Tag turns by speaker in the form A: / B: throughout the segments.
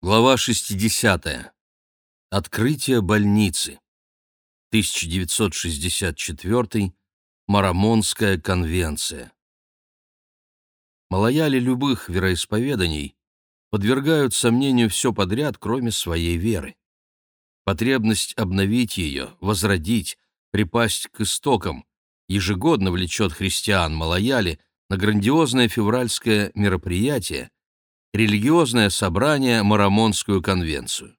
A: Глава 60. Открытие больницы. 1964. Марамонская конвенция. Малаяли любых вероисповеданий подвергают сомнению все подряд, кроме своей веры. Потребность обновить ее, возродить, припасть к истокам ежегодно влечет христиан Малаяли на грандиозное февральское мероприятие – религиозное собрание Марамонскую конвенцию.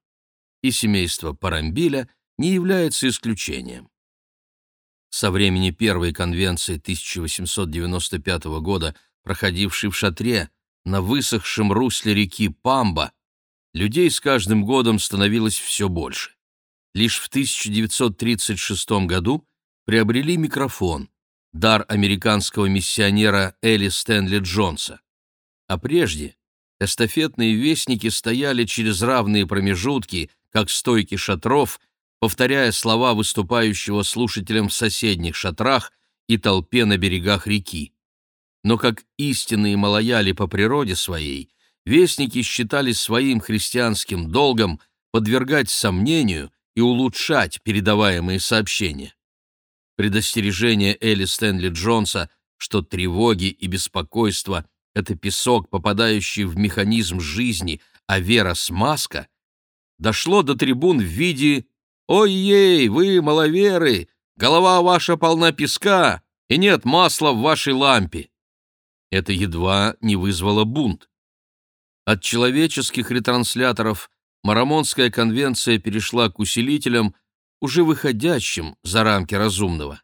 A: И семейство Парамбиля не является исключением. Со времени первой конвенции 1895 года, проходившей в Шатре, на высохшем русле реки Памба, людей с каждым годом становилось все больше. Лишь в 1936 году приобрели микрофон, дар американского миссионера Элли Стэнли Джонса. А прежде Эстафетные вестники стояли через равные промежутки, как стойки шатров, повторяя слова выступающего слушателям в соседних шатрах и толпе на берегах реки. Но как истинные малояли по природе своей, вестники считали своим христианским долгом подвергать сомнению и улучшать передаваемые сообщения. Предостережение Элли Стэнли Джонса, что тревоги и беспокойство это песок, попадающий в механизм жизни, а вера — смазка, дошло до трибун в виде «Ой-ей, вы, маловеры, голова ваша полна песка, и нет масла в вашей лампе». Это едва не вызвало бунт. От человеческих ретрансляторов Марамонская конвенция перешла к усилителям, уже выходящим за рамки разумного.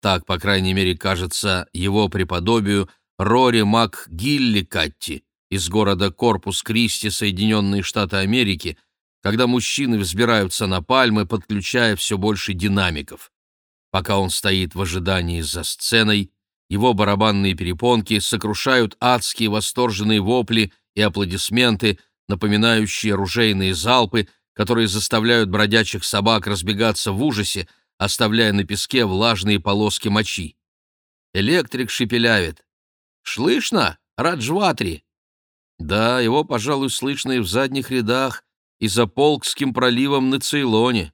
A: Так, по крайней мере, кажется его преподобию – Рори МакГилликатти из города Корпус Кристи, Соединенные Штаты Америки, когда мужчины взбираются на пальмы, подключая все больше динамиков. Пока он стоит в ожидании за сценой, его барабанные перепонки сокрушают адские восторженные вопли и аплодисменты, напоминающие оружейные залпы, которые заставляют бродячих собак разбегаться в ужасе, оставляя на песке влажные полоски мочи. Электрик шепелявит. Слышно, Раджватри?» «Да, его, пожалуй, слышно и в задних рядах, и за Полкским проливом на Цейлоне».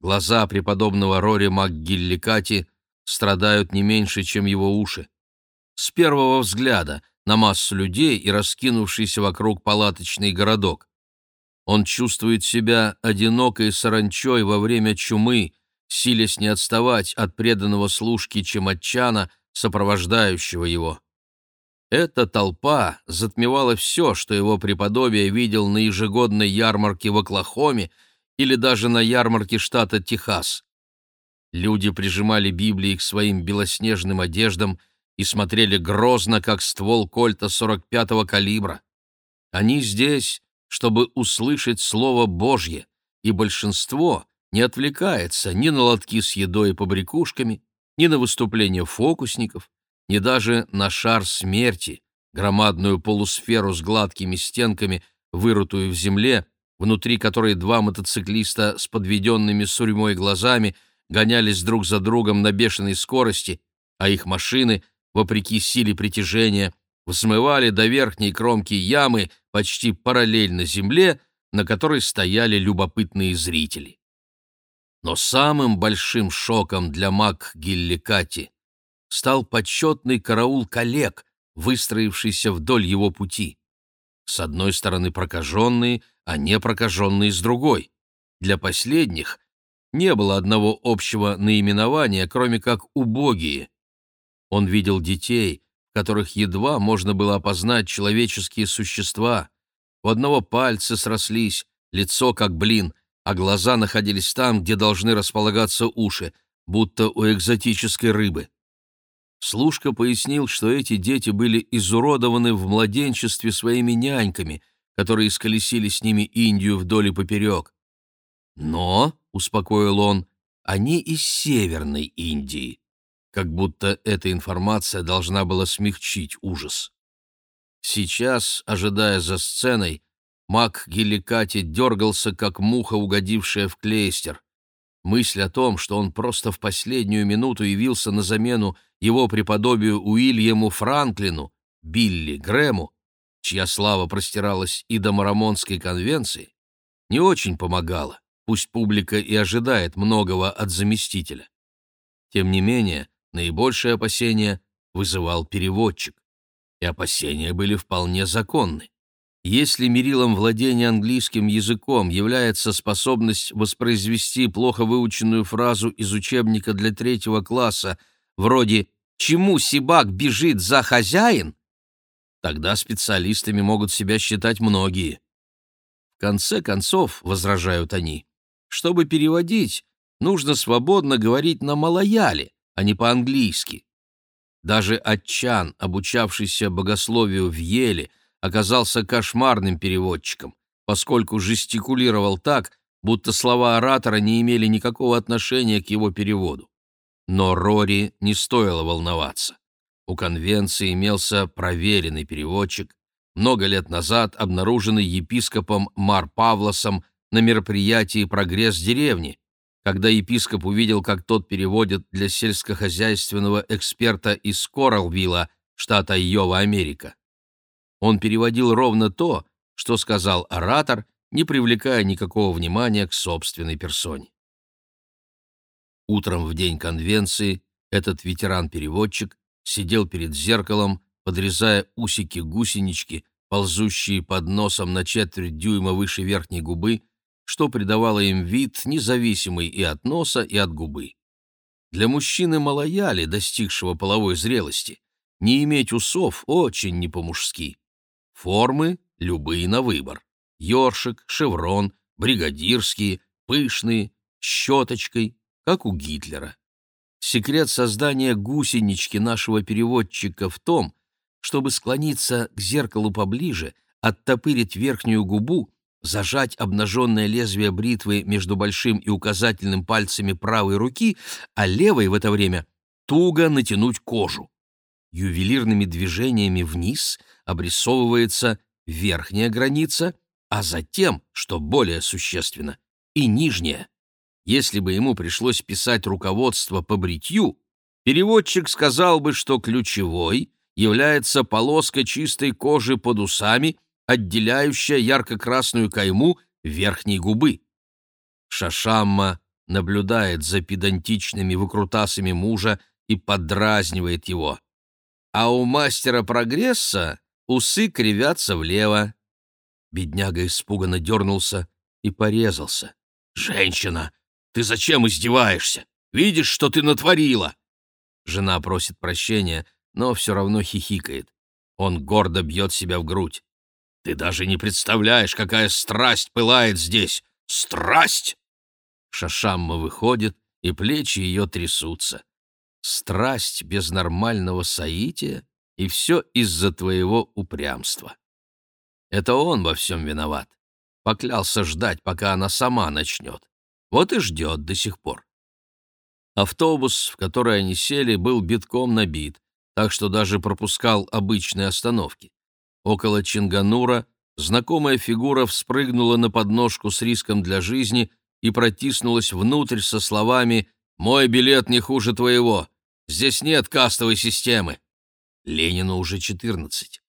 A: Глаза преподобного Рори МакГилликати страдают не меньше, чем его уши. С первого взгляда на массу людей и раскинувшийся вокруг палаточный городок. Он чувствует себя одинокой саранчой во время чумы, силясь не отставать от преданного служки Чематчана, сопровождающего его. Эта толпа затмевала все, что его преподобие видел на ежегодной ярмарке в Оклахоме или даже на ярмарке штата Техас. Люди прижимали Библии к своим белоснежным одеждам и смотрели грозно, как ствол кольта 45-го калибра. Они здесь, чтобы услышать Слово Божье, и большинство не отвлекается ни на лотки с едой и побрякушками, ни на выступления фокусников, ни даже на шар смерти, громадную полусферу с гладкими стенками, вырутую в земле, внутри которой два мотоциклиста с подведенными сурьмой глазами гонялись друг за другом на бешеной скорости, а их машины, вопреки силе притяжения, взмывали до верхней кромки ямы почти параллельно земле, на которой стояли любопытные зрители. Но самым большим шоком для Мак Гилликати стал почетный караул коллег, выстроившийся вдоль его пути. С одной стороны прокаженные, а не прокаженные с другой. Для последних не было одного общего наименования, кроме как «убогие». Он видел детей, которых едва можно было опознать человеческие существа. У одного пальцы срослись, лицо как блин, а глаза находились там, где должны располагаться уши, будто у экзотической рыбы. Служка пояснил, что эти дети были изуродованы в младенчестве своими няньками, которые сколесили с ними Индию вдоль и поперек. Но, — успокоил он, — они из Северной Индии, как будто эта информация должна была смягчить ужас. Сейчас, ожидая за сценой, маг Геликати дергался, как муха, угодившая в клейстер. Мысль о том, что он просто в последнюю минуту явился на замену его преподобию Уильяму Франклину, Билли Грэму, чья слава простиралась и до Марамонской конвенции, не очень помогала, пусть публика и ожидает многого от заместителя. Тем не менее, наибольшее опасение вызывал переводчик, и опасения были вполне законны. Если мерилом владения английским языком является способность воспроизвести плохо выученную фразу из учебника для третьего класса вроде «Чему Сибак бежит за хозяин?», тогда специалистами могут себя считать многие. В конце концов, возражают они, чтобы переводить, нужно свободно говорить на малояле, а не по-английски. Даже Отчан, обучавшийся богословию в Еле, оказался кошмарным переводчиком, поскольку жестикулировал так, будто слова оратора не имели никакого отношения к его переводу. Но Рори не стоило волноваться. У конвенции имелся проверенный переводчик, много лет назад обнаруженный епископом Мар Павлосом на мероприятии «Прогресс деревни», когда епископ увидел, как тот переводит для сельскохозяйственного эксперта из Коралвилла, штата Йова, Америка. Он переводил ровно то, что сказал оратор, не привлекая никакого внимания к собственной персоне. Утром в день конвенции этот ветеран-переводчик сидел перед зеркалом, подрезая усики-гусенички, ползущие под носом на четверть дюйма выше верхней губы, что придавало им вид, независимый и от носа, и от губы. Для мужчины малояли, достигшего половой зрелости, не иметь усов очень не по-мужски. Формы любые на выбор. Ёршик, шеврон, бригадирские, пышные, щеточкой, как у Гитлера. Секрет создания гусенички нашего переводчика в том, чтобы склониться к зеркалу поближе, оттопырить верхнюю губу зажать обнаженное лезвие бритвы между большим и указательным пальцами правой руки, а левой в это время туго натянуть кожу. Ювелирными движениями вниз обрисовывается верхняя граница, а затем, что более существенно, и нижняя. Если бы ему пришлось писать руководство по бритью, переводчик сказал бы, что ключевой является полоска чистой кожи под усами отделяющая ярко-красную кайму верхней губы. Шашамма наблюдает за педантичными выкрутасами мужа и подразнивает его. А у мастера прогресса усы кривятся влево. Бедняга испуганно дернулся и порезался. «Женщина, ты зачем издеваешься? Видишь, что ты натворила?» Жена просит прощения, но все равно хихикает. Он гордо бьет себя в грудь. Ты даже не представляешь, какая страсть пылает здесь! Страсть!» Шашамма выходит, и плечи ее трясутся. Страсть без нормального соития, и все из-за твоего упрямства. Это он во всем виноват. Поклялся ждать, пока она сама начнет. Вот и ждет до сих пор. Автобус, в который они сели, был битком набит, так что даже пропускал обычные остановки. Около Чинганура знакомая фигура вспрыгнула на подножку с риском для жизни и протиснулась внутрь со словами «Мой билет не хуже твоего. Здесь нет кастовой системы». Ленину уже 14.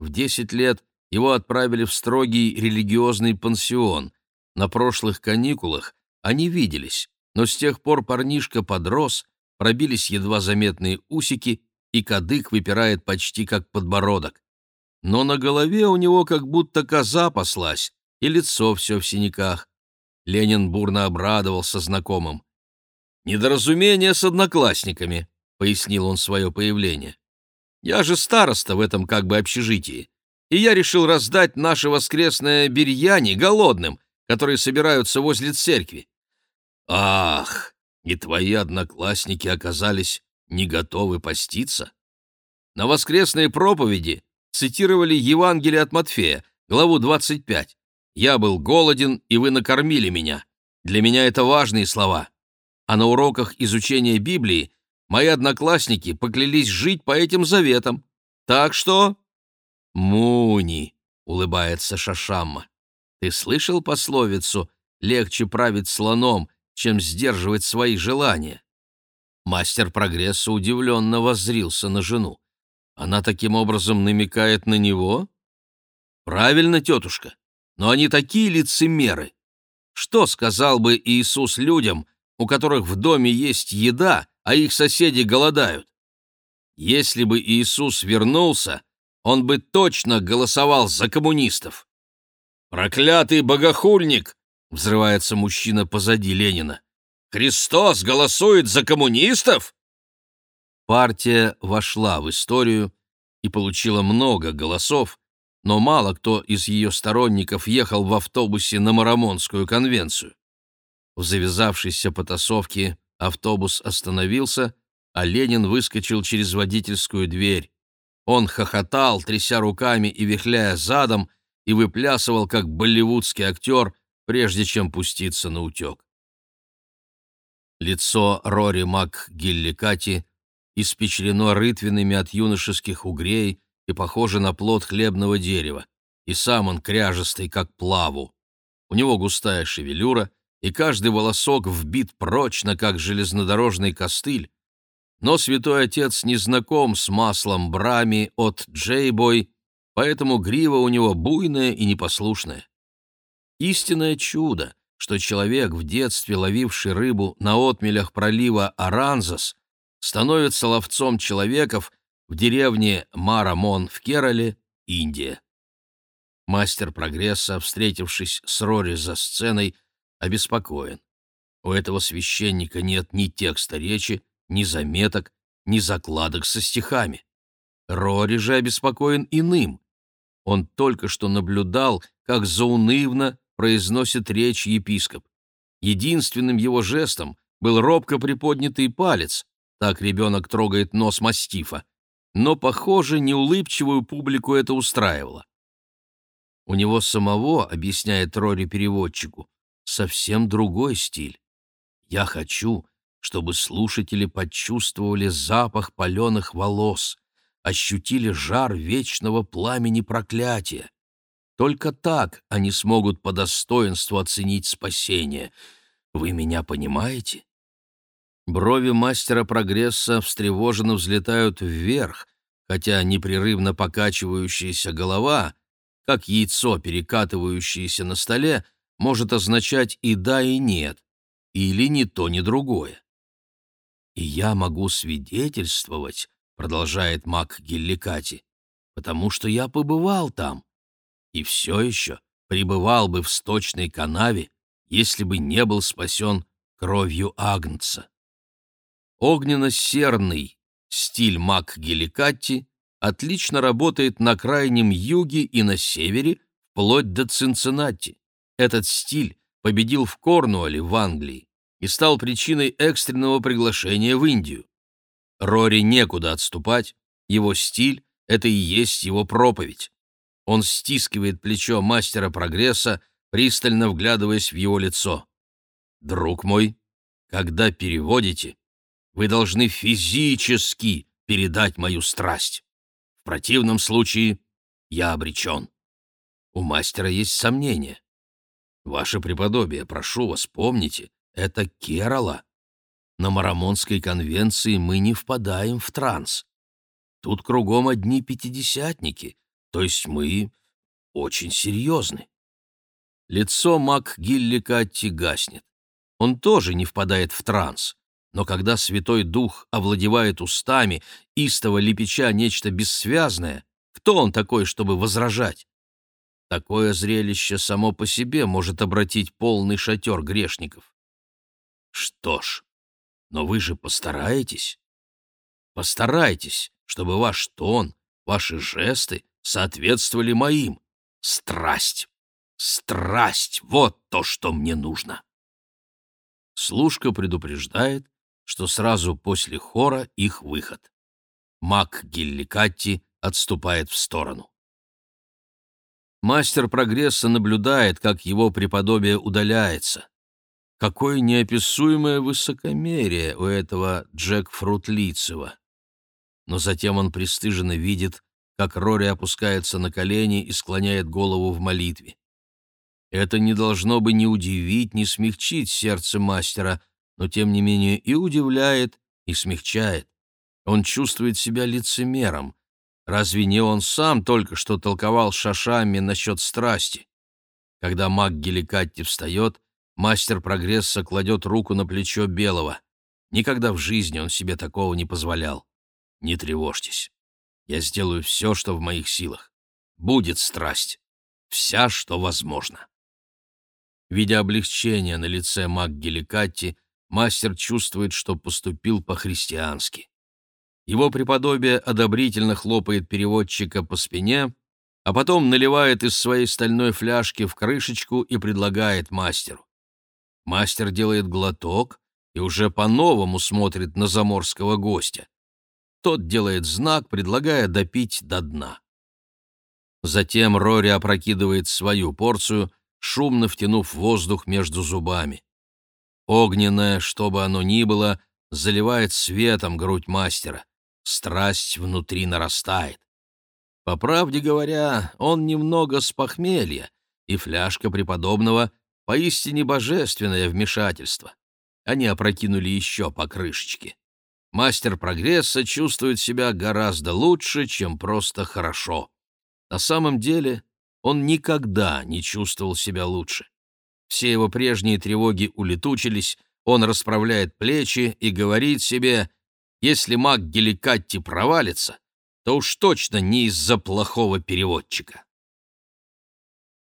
A: В 10 лет его отправили в строгий религиозный пансион. На прошлых каникулах они виделись, но с тех пор парнишка подрос, пробились едва заметные усики, и кадык выпирает почти как подбородок но на голове у него как будто коза паслась, и лицо все в синяках. Ленин бурно обрадовался знакомым. «Недоразумение с одноклассниками», — пояснил он свое появление. «Я же староста в этом как бы общежитии, и я решил раздать наше воскресное бирьяни голодным, которые собираются возле церкви». «Ах, и твои одноклассники оказались не готовы поститься?» На воскресные проповеди цитировали Евангелие от Матфея, главу 25. «Я был голоден, и вы накормили меня». Для меня это важные слова. А на уроках изучения Библии мои одноклассники поклялись жить по этим заветам. Так что... «Муни», — улыбается Шашамма, — «ты слышал пословицу «легче править слоном, чем сдерживать свои желания»?» Мастер прогресса удивленно воззрился на жену. Она таким образом намекает на него? Правильно, тетушка, но они такие лицемеры. Что сказал бы Иисус людям, у которых в доме есть еда, а их соседи голодают? Если бы Иисус вернулся, он бы точно голосовал за коммунистов. «Проклятый богохульник!» — взрывается мужчина позади Ленина. «Христос голосует за коммунистов?» Партия вошла в историю и получила много голосов, но мало кто из ее сторонников ехал в автобусе на Марамонскую конвенцию. В завязавшейся потасовке автобус остановился, а Ленин выскочил через водительскую дверь. Он хохотал, тряся руками и вихляя задом, и выплясывал, как болливудский актер, прежде чем пуститься на утек. Лицо Рори Мак Гилликати испечрено рытвинами от юношеских угрей и похоже на плод хлебного дерева, и сам он кряжестый, как плаву. У него густая шевелюра, и каждый волосок вбит прочно, как железнодорожный костыль, но святой отец не знаком с маслом брами от Джейбой, поэтому грива у него буйная и непослушная. Истинное чудо, что человек, в детстве ловивший рыбу на отмелях пролива Аранзас, становится ловцом человеков в деревне Марамон в Керале, Индия. Мастер прогресса, встретившись с Рори за сценой, обеспокоен. У этого священника нет ни текста речи, ни заметок, ни закладок со стихами. Рори же обеспокоен иным. Он только что наблюдал, как заунывно произносит речь епископ. Единственным его жестом был робко приподнятый палец, так ребенок трогает нос мастифа, но, похоже, неулыбчивую публику это устраивало. У него самого, объясняет Рори переводчику, совсем другой стиль. Я хочу, чтобы слушатели почувствовали запах паленых волос, ощутили жар вечного пламени проклятия. Только так они смогут по достоинству оценить спасение. Вы меня понимаете? Брови мастера прогресса встревоженно взлетают вверх, хотя непрерывно покачивающаяся голова, как яйцо, перекатывающееся на столе, может означать и да, и нет, или ни то, ни другое. «И я могу свидетельствовать», — продолжает маг Гилликати, «потому что я побывал там, и все еще пребывал бы в сточной канаве, если бы не был спасен кровью Агнца». Огненно-серный стиль маг Геликатти отлично работает на крайнем юге и на севере, вплоть до Цинциннати. Этот стиль победил в Корнуолле в Англии и стал причиной экстренного приглашения в Индию. Рори некуда отступать, его стиль — это и есть его проповедь. Он стискивает плечо мастера прогресса, пристально вглядываясь в его лицо. «Друг мой, когда переводите, вы должны физически передать мою страсть. В противном случае я обречен. У мастера есть сомнения. Ваше преподобие, прошу вас, помните, это Керала. На Марамонской конвенции мы не впадаем в транс. Тут кругом одни пятидесятники, то есть мы очень серьезны. Лицо Мак Гиллика гаснет. Он тоже не впадает в транс. Но когда Святой Дух овладевает устами, истово лепеча нечто бессвязное, кто он такой, чтобы возражать? Такое зрелище само по себе может обратить полный шатер грешников. Что ж, но вы же постараетесь. Постарайтесь, чтобы ваш тон, ваши жесты соответствовали моим. Страсть, страсть — вот то, что мне нужно. Служка предупреждает, что сразу после хора их выход. Мак Гилликатти отступает в сторону. Мастер прогресса наблюдает, как его преподобие удаляется. Какое неописуемое высокомерие у этого Джекфрутлицева. Но затем он пристыженно видит, как Рори опускается на колени и склоняет голову в молитве. Это не должно бы ни удивить, ни смягчить сердце мастера, но тем не менее и удивляет, и смягчает. Он чувствует себя лицемером, Разве не он сам только что толковал шашами насчет страсти? Когда маг Геликатти встает, мастер прогресса кладет руку на плечо Белого. Никогда в жизни он себе такого не позволял. Не тревожьтесь. Я сделаю все, что в моих силах. Будет страсть. Вся, что возможно. Видя облегчение на лице маг Геликатти, мастер чувствует, что поступил по-христиански. Его преподобие одобрительно хлопает переводчика по спине, а потом наливает из своей стальной фляжки в крышечку и предлагает мастеру. Мастер делает глоток и уже по-новому смотрит на заморского гостя. Тот делает знак, предлагая допить до дна. Затем Рори опрокидывает свою порцию, шумно втянув воздух между зубами. Огненное, что бы оно ни было, заливает светом грудь мастера. Страсть внутри нарастает. По правде говоря, он немного с похмелья, и фляжка преподобного — поистине божественное вмешательство. Они опрокинули еще по крышечке. Мастер прогресса чувствует себя гораздо лучше, чем просто хорошо. На самом деле он никогда не чувствовал себя лучше. Все его прежние тревоги улетучились, он расправляет плечи и говорит себе, если маг Геликатти провалится, то уж точно не из-за плохого переводчика.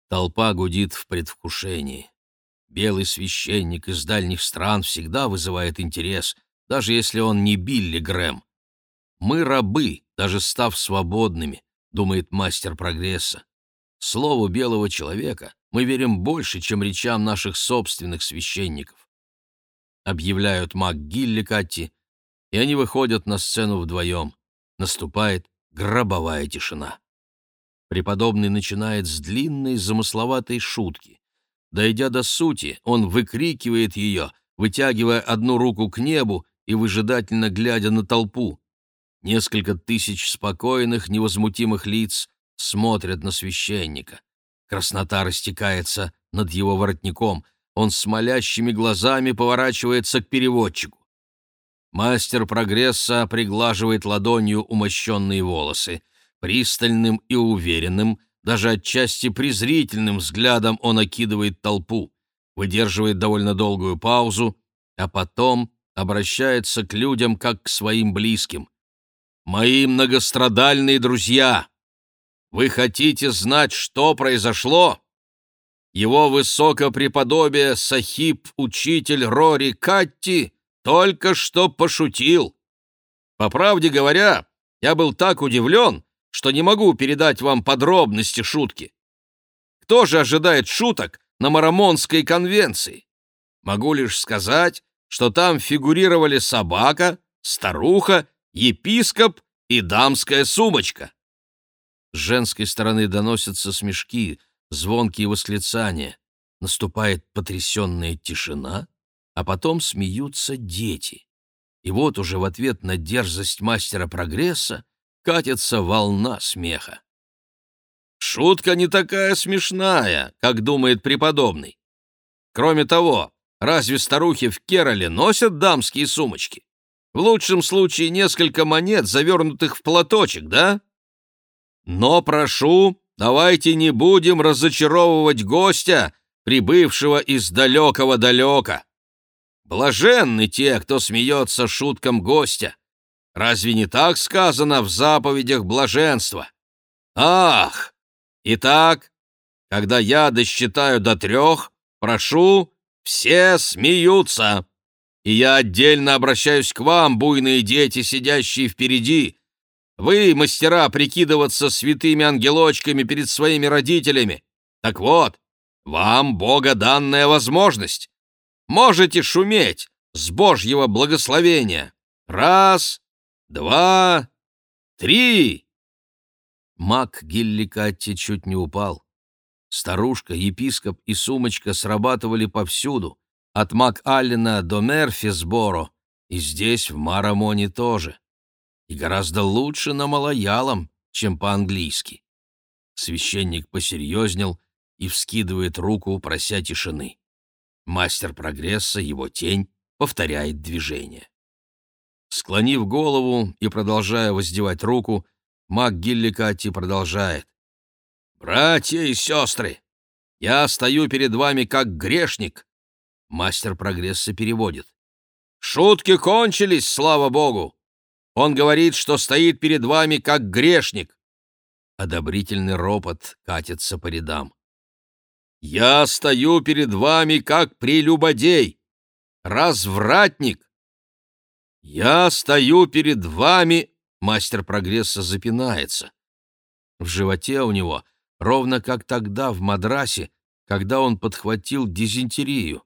A: Толпа гудит в предвкушении. Белый священник из дальних стран всегда вызывает интерес, даже если он не Билли Грэм. «Мы рабы, даже став свободными», — думает мастер прогресса. Слову белого человека мы верим больше, чем речам наших собственных священников. Объявляют маг Гилли Катти, и они выходят на сцену вдвоем. Наступает гробовая тишина. Преподобный начинает с длинной замысловатой шутки. Дойдя до сути, он выкрикивает ее, вытягивая одну руку к небу и выжидательно глядя на толпу. Несколько тысяч спокойных, невозмутимых лиц смотрят на священника. Краснота растекается над его воротником. Он с молящими глазами поворачивается к переводчику. Мастер прогресса приглаживает ладонью умощенные волосы. Пристальным и уверенным, даже отчасти презрительным взглядом он окидывает толпу, выдерживает довольно долгую паузу, а потом обращается к людям как к своим близким. «Мои многострадальные друзья, вы хотите знать, что произошло?» Его высокопреподобие Сахиб-учитель Рори Катти только что пошутил. По правде говоря, я был так удивлен, что не могу передать вам подробности шутки. Кто же ожидает шуток на Марамонской конвенции? Могу лишь сказать, что там фигурировали собака, старуха, епископ и дамская сумочка. С женской стороны доносятся смешки, звонкие восклицания. Наступает потрясенная тишина, а потом смеются дети. И вот уже в ответ на дерзость мастера прогресса катится волна смеха. Шутка не такая смешная, как думает преподобный. Кроме того, разве старухи в Кероле носят дамские сумочки? В лучшем случае несколько монет, завернутых в платочек, да? Но прошу, давайте не будем разочаровывать гостя, прибывшего из далекого-далека. Блаженны те, кто смеется шуткам гостя. Разве не так сказано в заповедях блаженства? Ах! Итак, когда я досчитаю до трех, прошу, все смеются. И я отдельно обращаюсь к вам, буйные дети, сидящие впереди. Вы, мастера, прикидываться святыми ангелочками перед своими родителями. Так вот, вам Бога данная возможность. Можете шуметь с Божьего благословения. Раз, два, три!» Мак Гилликатти чуть не упал. Старушка, епископ и сумочка срабатывали повсюду, от Мак-Аллена до Мерфисборо, и здесь, в Марамоне, тоже. И гораздо лучше на малоялом, чем по-английски. Священник посерьезнел и вскидывает руку, прося тишины. Мастер прогресса, его тень, повторяет движение. Склонив голову и продолжая воздевать руку, Мак Гилликати продолжает. «Братья и сестры, я стою перед вами как грешник!» Мастер прогресса переводит. «Шутки кончились, слава богу! Он говорит, что стоит перед вами как грешник!» Одобрительный ропот катится по рядам. «Я стою перед вами как прелюбодей, развратник!» «Я стою перед вами...» Мастер прогресса запинается. В животе у него, ровно как тогда в Мадрасе, когда он подхватил дизентерию.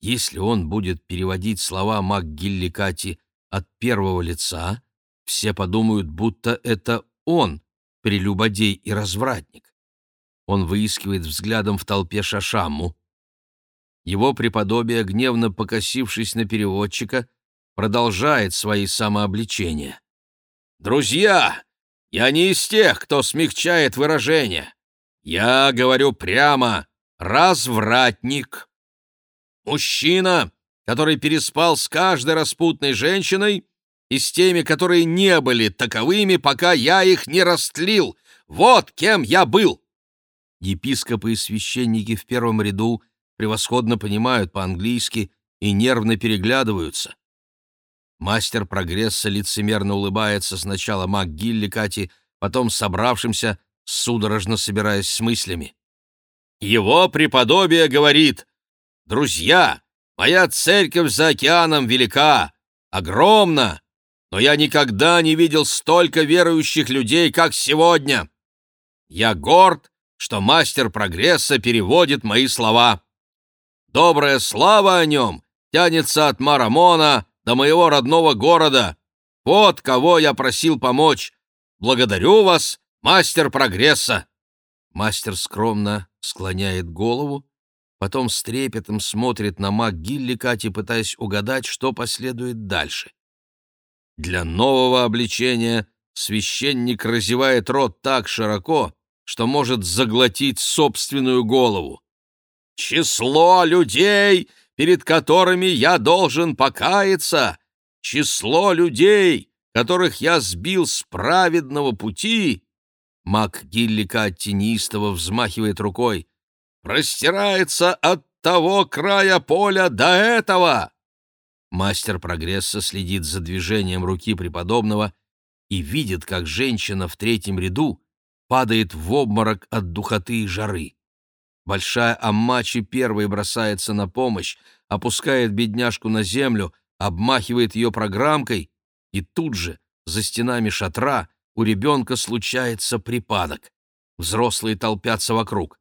A: Если он будет переводить слова МакГилликати от первого лица, все подумают, будто это он, прелюбодей и развратник. Он выискивает взглядом в толпе Шашаму. Его преподобие, гневно покосившись на переводчика, продолжает свои самообличения. «Друзья, я не из тех, кто смягчает выражение. Я говорю прямо «развратник». Мужчина, который переспал с каждой распутной женщиной и с теми, которые не были таковыми, пока я их не растлил. Вот кем я был!» Епископы и священники в первом ряду превосходно понимают по-английски и нервно переглядываются. Мастер прогресса лицемерно улыбается сначала Мак Гилликати, потом собравшимся, судорожно собираясь с мыслями. «Его преподобие говорит, «Друзья, моя церковь за океаном велика, огромна, но я никогда не видел столько верующих людей, как сегодня. Я горд, что мастер прогресса переводит мои слова. Добрая слава о нем тянется от Марамона до моего родного города. Вот кого я просил помочь. Благодарю вас, мастер прогресса!» Мастер скромно склоняет голову, потом с трепетом смотрит на маг Гилликати, пытаясь угадать, что последует дальше. Для нового обличения священник разевает рот так широко, что может заглотить собственную голову. «Число людей, перед которыми я должен покаяться, число людей, которых я сбил с праведного пути, Мак Гиллика тенистово взмахивает рукой, простирается от того края поля до этого. Мастер прогресса следит за движением руки преподобного и видит, как женщина в третьем ряду падает в обморок от духоты и жары. Большая Аммачи первой бросается на помощь, опускает бедняжку на землю, обмахивает ее программкой, и тут же, за стенами шатра, у ребенка случается припадок. Взрослые толпятся вокруг.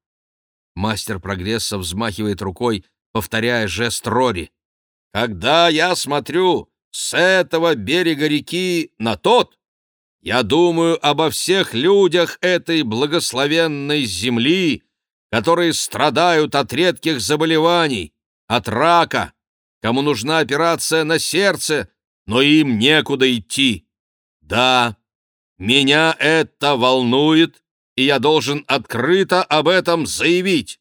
A: Мастер прогресса взмахивает рукой, повторяя жест Рори. «Когда я смотрю с этого берега реки на тот, я думаю обо всех людях этой благословенной земли, которые страдают от редких заболеваний, от рака, кому нужна операция на сердце, но им некуда идти. Да, меня это волнует, и я должен открыто об этом заявить.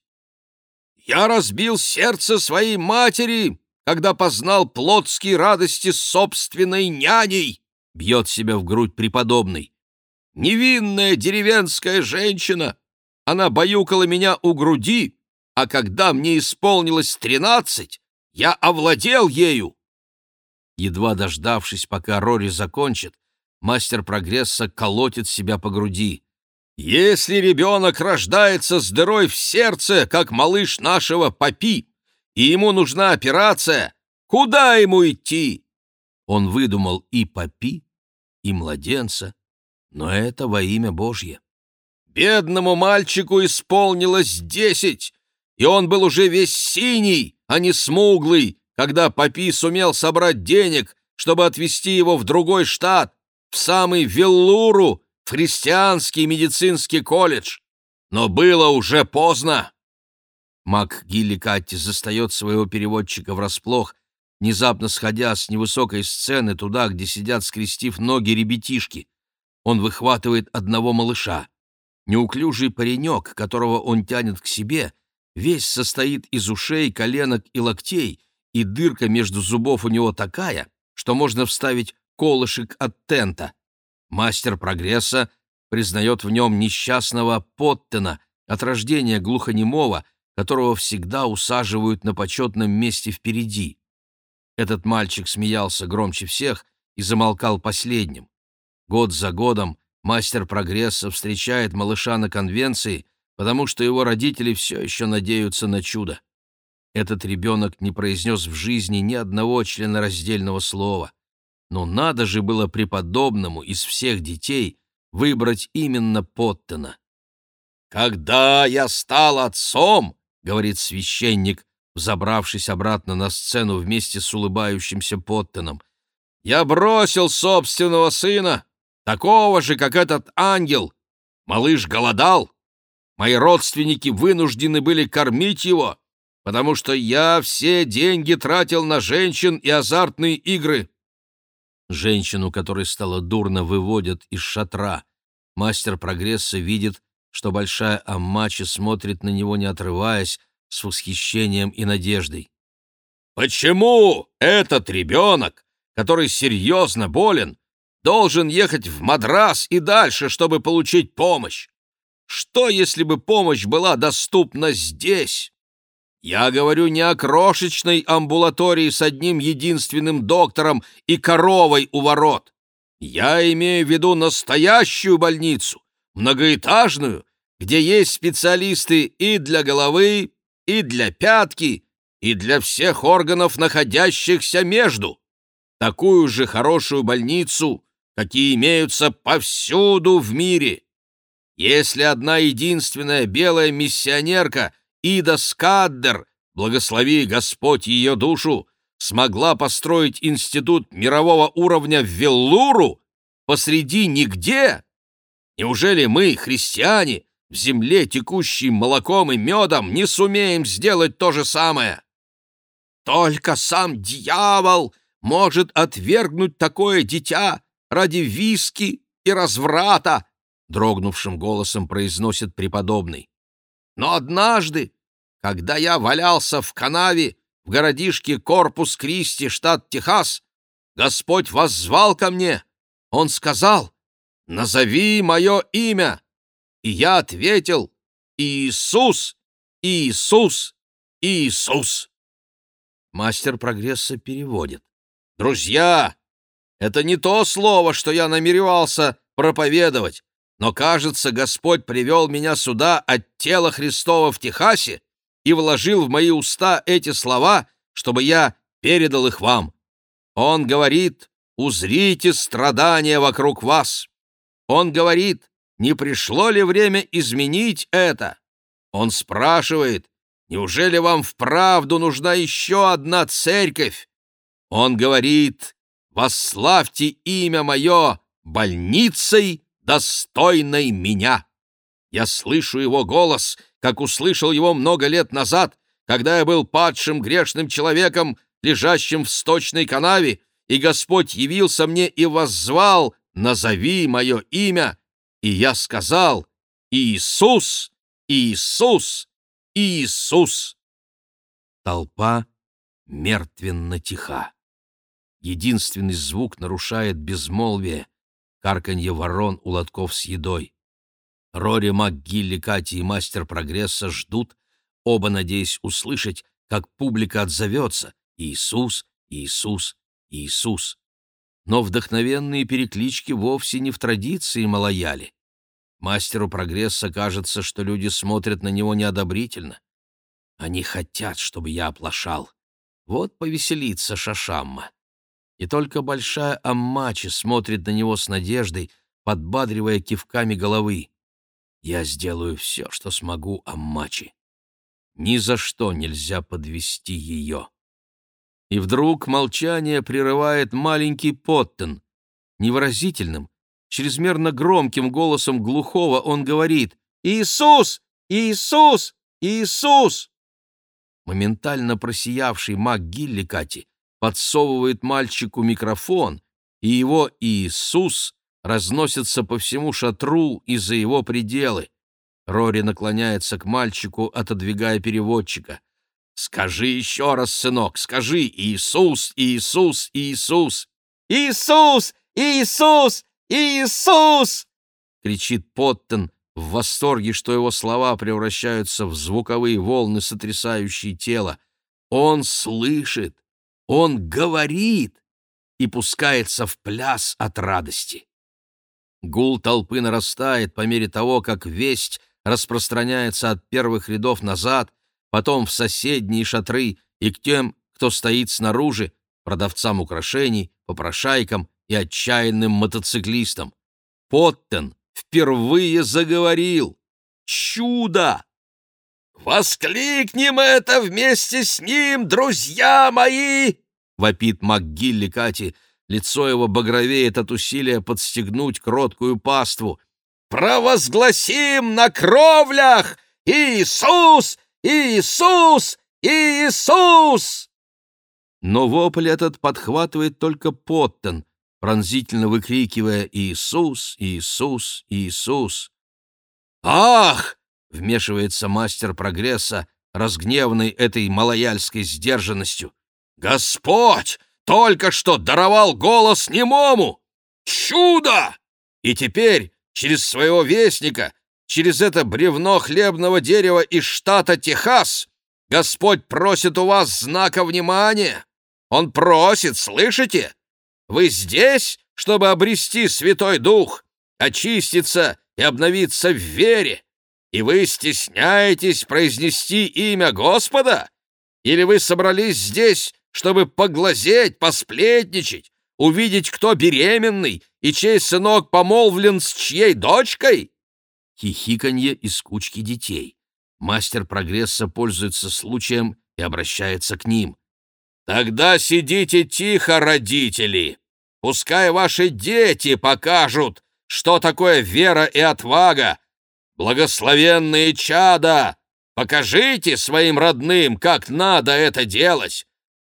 A: Я разбил сердце своей матери, когда познал плотские радости собственной няней, бьет себя в грудь преподобный. Невинная деревенская женщина, она баюкала меня у груди, а когда мне исполнилось тринадцать, я овладел ею. Едва дождавшись, пока Рори закончит, мастер прогресса колотит себя по груди. «Если ребенок рождается с дырой в сердце, как малыш нашего папи, и ему нужна операция, куда ему идти?» Он выдумал и папи, и младенца, но это во имя Божье. Бедному мальчику исполнилось десять, и он был уже весь синий, а не смуглый, когда Папи сумел собрать денег, чтобы отвезти его в другой штат, в самый Веллуру, в христианский медицинский колледж. Но было уже поздно. Мак Гилликатти застает своего переводчика врасплох, внезапно сходя с невысокой сцены туда, где сидят, скрестив ноги ребятишки. Он выхватывает одного малыша. Неуклюжий паренек, которого он тянет к себе, весь состоит из ушей, коленок и локтей, и дырка между зубов у него такая, что можно вставить колышек от тента. Мастер прогресса признает в нем несчастного Поттена, от рождения глухонемого, которого всегда усаживают на почетном месте впереди. Этот мальчик смеялся громче всех и замолкал последним. Год за годом мастер прогресса встречает малыша на конвенции, потому что его родители все еще надеются на чудо. Этот ребенок не произнес в жизни ни одного членораздельного слова. Но надо же было преподобному из всех детей выбрать именно Поттена. «Когда я стал отцом, — говорит священник, взобравшись обратно на сцену вместе с улыбающимся Поттеном, — я бросил собственного сына, такого же, как этот ангел. Малыш голодал. Мои родственники вынуждены были кормить его, потому что я все деньги тратил на женщин и азартные игры. Женщину, которой стало дурно, выводят из шатра. Мастер прогресса видит, что большая Аммачи смотрит на него, не отрываясь, с восхищением и надеждой. «Почему этот ребенок, который серьезно болен, должен ехать в Мадрас и дальше, чтобы получить помощь? Что, если бы помощь была доступна здесь?» Я говорю не о крошечной амбулатории с одним единственным доктором и коровой у ворот. Я имею в виду настоящую больницу, многоэтажную, где есть специалисты и для головы, и для пятки, и для всех органов, находящихся между. Такую же хорошую больницу, какие имеются повсюду в мире. Если одна единственная белая миссионерка — Ида Скаддер, благослови Господь ее душу, смогла построить институт мирового уровня в Веллуру посреди нигде? Неужели мы, христиане, в земле, текущей молоком и медом, не сумеем сделать то же самое? Только сам дьявол может отвергнуть такое дитя ради виски и разврата, дрогнувшим голосом произносит преподобный. Но однажды, когда я валялся в канаве в городишке Корпус Кристи, штат Техас, Господь воззвал ко мне. Он сказал, «Назови мое имя». И я ответил, «Иисус, Иисус, Иисус». Мастер прогресса переводит. «Друзья, это не то слово, что я намеревался проповедовать. Но, кажется, Господь привел меня сюда от тела Христова в Техасе и вложил в мои уста эти слова, чтобы я передал их вам. Он говорит, узрите страдания вокруг вас. Он говорит, не пришло ли время изменить это? Он спрашивает, неужели вам вправду нужна еще одна церковь? Он говорит, восславьте имя мое больницей достойной меня. Я слышу его голос, как услышал его много лет назад, когда я был падшим грешным человеком, лежащим в сточной канаве, и Господь явился мне и воззвал «Назови мое имя», и я сказал «Иисус, Иисус, Иисус». Толпа мертвенно тиха. Единственный звук нарушает безмолвие — карканье ворон у лотков с едой. Рори, МакГилли, Кати и Мастер Прогресса ждут, оба надеясь услышать, как публика отзовется «Иисус, Иисус, Иисус». Но вдохновенные переклички вовсе не в традиции малояли. Мастеру Прогресса кажется, что люди смотрят на него неодобрительно. Они хотят, чтобы я оплошал. Вот повеселится Шашамма и только большая Аммачи смотрит на него с надеждой, подбадривая кивками головы. «Я сделаю все, что смогу, Аммачи. Ни за что нельзя подвести ее». И вдруг молчание прерывает маленький Поттен. Невыразительным, чрезмерно громким голосом глухого он говорит «Иисус! Иисус! Иисус!» Моментально просиявший маг Гилликати подсовывает мальчику микрофон, и его Иисус разносится по всему шатру и за его пределы. Рори наклоняется к мальчику, отодвигая переводчика. «Скажи еще раз, сынок, скажи Иисус, Иисус, Иисус!» «Иисус! Иисус!
B: Иисус!»
A: — кричит Поттен в восторге, что его слова превращаются в звуковые волны, сотрясающие тело. Он слышит, он говорит и пускается в пляс от радости. Гул толпы нарастает по мере того, как весть распространяется от первых рядов назад, потом в соседние шатры и к тем, кто стоит снаружи, продавцам украшений, попрошайкам и отчаянным мотоциклистам. Поттен впервые заговорил. Чудо!
B: «Воскликнем это вместе с ним, друзья мои!» — вопит МакГилли Кати.
A: Лицо его багровеет от усилия подстегнуть кроткую паству.
B: «Провозгласим на кровлях! Иисус! Иисус! Иисус!»
A: Но вопль этот подхватывает только Поттен, пронзительно выкрикивая «Иисус! Иисус! Иисус!» «Ах!» — вмешивается мастер прогресса, разгневанный этой малояльской сдержанностью. «Господь только что даровал голос немому! Чудо! И теперь через своего вестника, через это бревно хлебного дерева из штата Техас, Господь просит у вас знака внимания!» Он просит, слышите? Вы здесь, чтобы обрести Святой Дух, очиститься и обновиться в вере, и вы стесняетесь произнести имя Господа? Или вы собрались здесь, чтобы поглазеть, посплетничать, увидеть, кто беременный и чей сынок помолвлен с чьей дочкой?» Хихиканье из кучки детей. Мастер прогресса пользуется случаем и обращается к ним. Тогда сидите тихо, родители. Пускай ваши дети покажут, что такое вера и отвага. Благословенные чада, покажите своим родным, как надо это делать.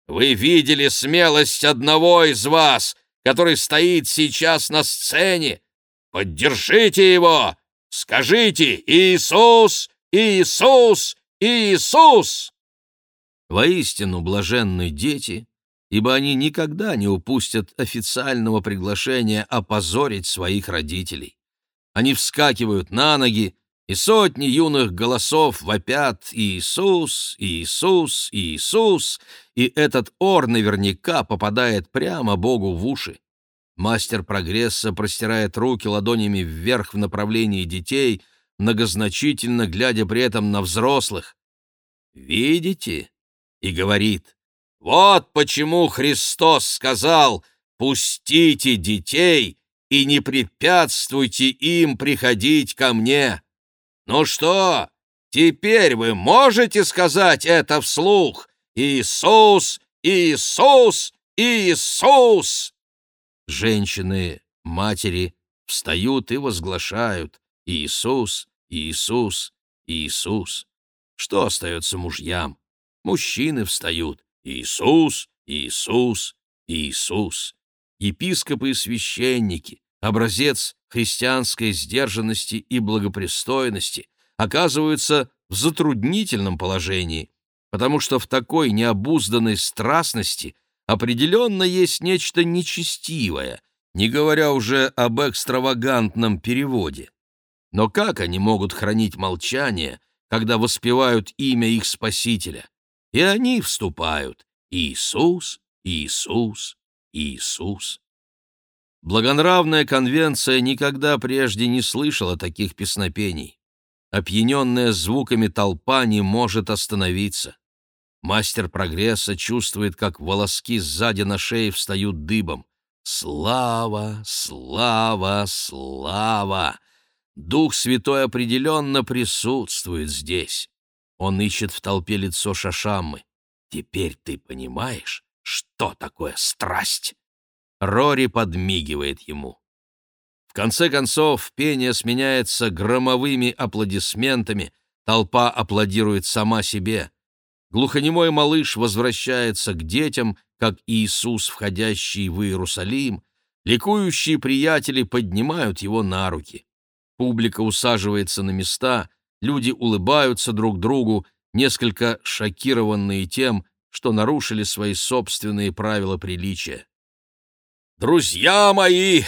A: Вы видели смелость одного из вас, который стоит сейчас на сцене. Поддержите его. Скажите «Иисус! Иисус! Иисус!» Воистину блаженны дети, ибо они никогда не упустят официального приглашения опозорить своих родителей. Они вскакивают на ноги, и сотни юных голосов вопят «Иисус! Иисус! Иисус!» и этот ор наверняка попадает прямо Богу в уши. Мастер прогресса простирает руки ладонями вверх в направлении детей, многозначительно глядя при этом на взрослых. «Видите?» и говорит, «Вот почему Христос сказал, пустите детей и не препятствуйте им приходить ко мне. Ну что, теперь вы можете сказать это вслух? Иисус, Иисус, Иисус!» Женщины, матери встают и возглашают «Иисус, Иисус, Иисус». Что остается мужьям? Мужчины встают. Иисус, Иисус, Иисус. Епископы и священники, образец христианской сдержанности и благопристойности, оказываются в затруднительном положении, потому что в такой необузданной страстности определенно есть нечто нечестивое, не говоря уже об экстравагантном переводе. Но как они могут хранить молчание, когда воспевают имя их Спасителя? и они вступают «Иисус, Иисус, Иисус». Благонравная конвенция никогда прежде не слышала таких песнопений. Опьяненная звуками толпа не может остановиться. Мастер прогресса чувствует, как волоски сзади на шее встают дыбом. Слава, слава, слава! Дух Святой определенно присутствует здесь. Он ищет в толпе лицо Шашаммы. «Теперь ты понимаешь, что такое страсть?» Рори подмигивает ему. В конце концов, пение сменяется громовыми аплодисментами, толпа аплодирует сама себе. Глухонемой малыш возвращается к детям, как Иисус, входящий в Иерусалим. Ликующие приятели поднимают его на руки. Публика усаживается на места, Люди улыбаются друг другу, несколько шокированные тем, что нарушили свои собственные правила приличия. «Друзья мои!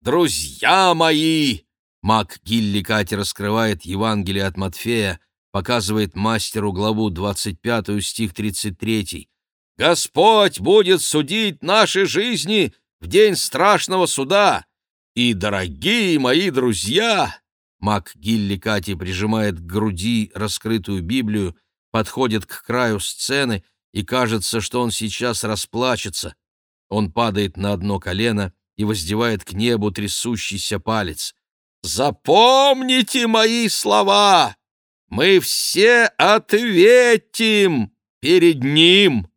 B: друзья мои!» Мак Гилликати раскрывает Евангелие от Матфея, показывает мастеру главу 25 стих 33. «Господь будет судить наши жизни в день страшного суда. И, дорогие мои друзья!» Мак Гилликати прижимает к груди раскрытую Библию, подходит к краю сцены, и кажется, что он сейчас расплачется. Он падает на одно колено и воздевает к небу трясущийся палец. «Запомните мои слова! Мы все ответим перед Ним!»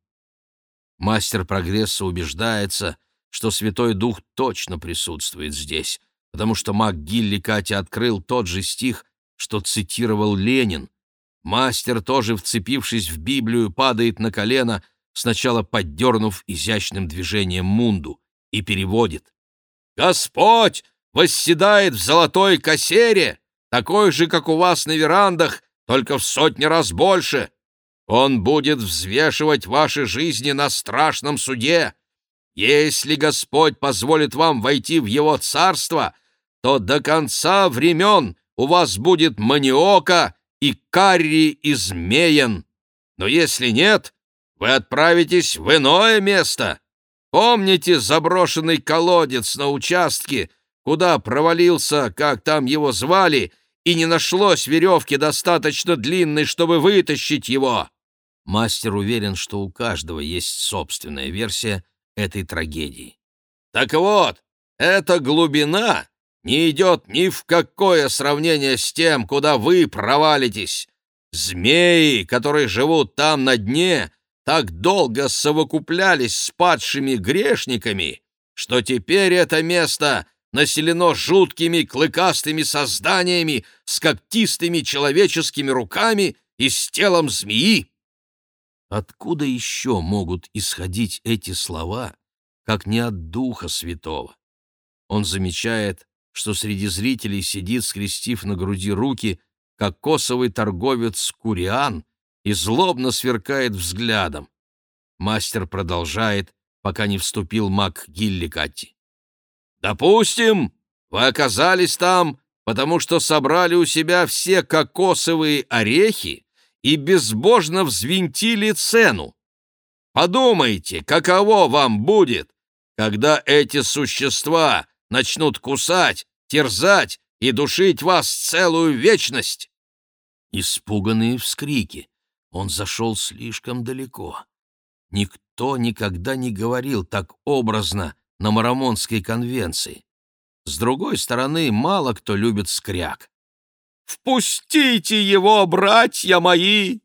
B: Мастер прогресса убеждается, что Святой Дух точно присутствует здесь, потому что маг Гилли Катя открыл тот же стих, что цитировал Ленин. Мастер, тоже вцепившись в Библию, падает на колено, сначала поддернув изящным движением мунду, и переводит. «Господь восседает в золотой кассере, такой же, как у вас на верандах, только в сотни раз больше. Он будет взвешивать ваши жизни на страшном суде. Если Господь позволит вам войти в Его царство, то до конца времен у вас будет маниока и карри и змеен. Но если нет, вы отправитесь в иное место. Помните заброшенный колодец на участке, куда провалился, как там его звали, и не нашлось веревки достаточно длинной, чтобы вытащить его?» Мастер уверен, что у каждого есть собственная версия этой трагедии. «Так вот, эта глубина не идет ни в какое сравнение с тем, куда вы провалитесь. Змеи, которые живут там на дне, так долго совокуплялись с падшими грешниками, что теперь это место населено жуткими клыкастыми созданиями с когтистыми человеческими руками и с телом змеи. Откуда еще могут исходить эти слова, как не от Духа Святого? Он замечает, что среди зрителей сидит, скрестив на груди руки, кокосовый торговец Куриан и злобно сверкает взглядом. Мастер продолжает, пока не вступил маг Гилликатти. Допустим, вы оказались там, потому что собрали у себя все кокосовые орехи и безбожно взвинтили цену. Подумайте, каково вам будет, когда эти существа начнут кусать, терзать и душить вас целую вечность. Испуганные вскрики. Он зашел слишком далеко. Никто никогда не говорил так образно на Марамонской конвенции. С другой стороны, мало кто любит скряк. «Впустите его, братья мои!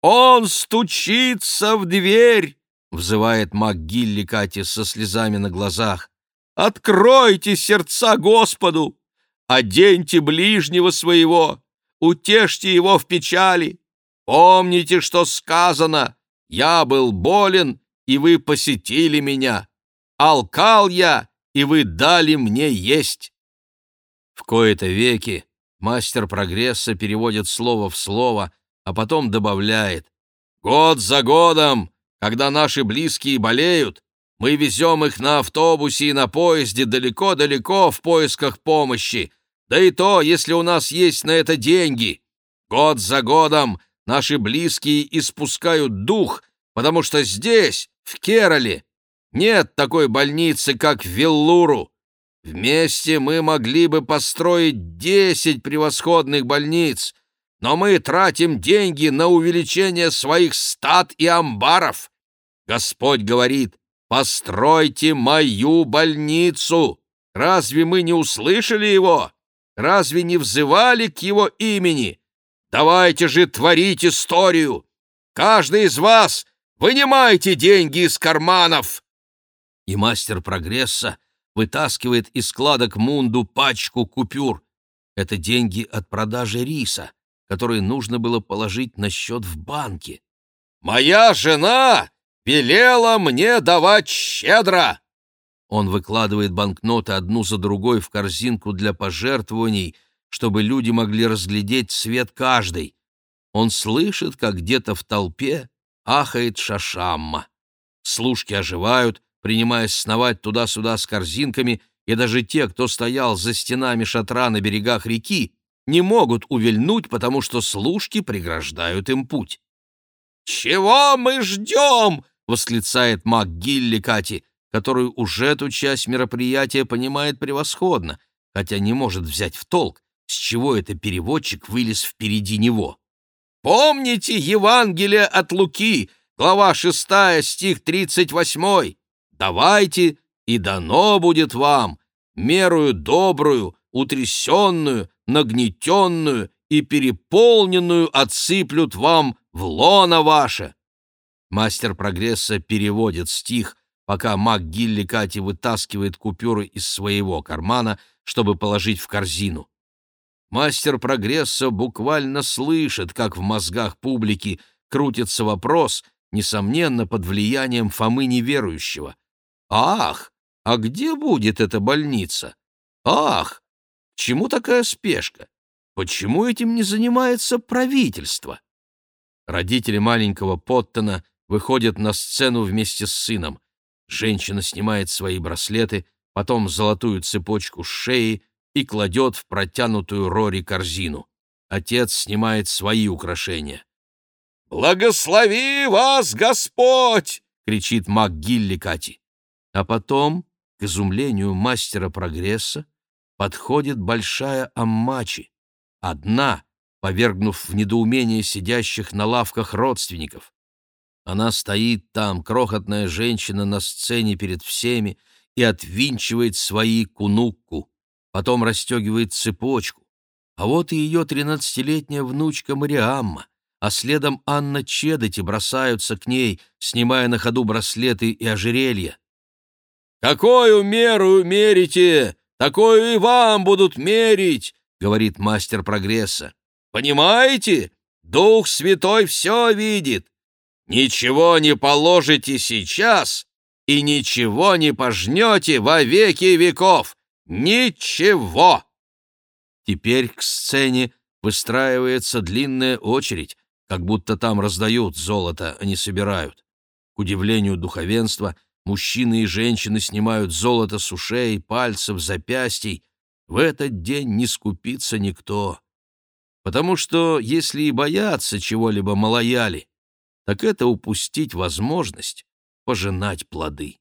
B: Он стучится в дверь!» — взывает МакГилли Кати со слезами на глазах. «Откройте сердца Господу! Оденьте ближнего своего! Утешьте его в печали! Помните, что сказано! Я был болен, и вы посетили меня!» алкал я, и вы дали мне есть». В кои-то веки мастер прогресса переводит слово в слово, а потом добавляет «Год за годом, когда наши близкие болеют, мы везем их на автобусе и на поезде далеко-далеко в поисках помощи, да и то, если у нас есть на это деньги. Год за годом наши близкие испускают дух, потому что здесь, в Кероле, нет такой больницы, как в Виллуру. Вместе мы могли бы построить десять превосходных больниц, но мы тратим деньги на увеличение своих стад и амбаров. Господь говорит, постройте мою больницу. Разве мы не услышали его? Разве не взывали к его имени? Давайте же творить историю. Каждый из вас вынимайте деньги из карманов и мастер прогресса вытаскивает из складок Мунду пачку купюр. Это деньги от продажи риса, которые нужно было положить на счет в банке. «Моя жена велела мне давать щедро!» Он выкладывает банкноты одну за другой в корзинку для пожертвований, чтобы люди могли разглядеть цвет каждой. Он слышит, как где-то в толпе ахает шашамма. Служки оживают, принимаясь сновать туда-сюда с корзинками
A: и даже те, кто стоял за стенами шатра на берегах реки, не могут увильнуть, потому что служки преграждают им путь.
B: «Чего мы ждем?»
A: — восклицает маг Гилли Кати, который уже эту часть мероприятия понимает превосходно, хотя не может взять в толк, с чего это переводчик вылез впереди него.
B: «Помните Евангелие от Луки, глава 6, стих 38? Давайте, и дано будет вам, мерую добрую, утрясенную, нагнетенную и переполненную отсыплют вам в лоно ваше».
A: Мастер прогресса переводит стих, пока маг Гилли Кати вытаскивает купюры из своего кармана, чтобы положить в корзину. Мастер прогресса буквально слышит, как в мозгах публики крутится вопрос, несомненно, под влиянием Фомы неверующего. «Ах, а где будет эта больница? Ах, к чему такая спешка? Почему этим не занимается правительство?» Родители маленького Поттона выходят на сцену вместе с сыном. Женщина снимает свои браслеты, потом золотую цепочку с шеи и кладет в протянутую Рори корзину. Отец снимает свои украшения.
B: «Благослови вас, Господь!»
A: — кричит маг Гилли Кати. А потом, к изумлению мастера прогресса, подходит большая Аммачи, одна, повергнув в недоумение сидящих на лавках родственников. Она стоит там, крохотная женщина на сцене перед всеми, и отвинчивает свои кунукку, потом расстегивает цепочку. А вот и ее тринадцатилетняя внучка Мариамма, а следом Анна Чедоти бросаются к ней, снимая на ходу браслеты и ожерелья.
B: «Какую меру мерите, такую и вам будут мерить!» — говорит мастер прогресса. «Понимаете? Дух Святой все видит. Ничего не положите сейчас и ничего не пожнете во веки веков. Ничего!»
A: Теперь к сцене выстраивается длинная очередь, как будто там раздают золото, а не собирают. К удивлению духовенства, мужчины и женщины снимают золото с ушей, пальцев, запястий. В этот день не скупится никто. Потому что, если и боятся чего-либо малояли, так это упустить возможность пожинать плоды.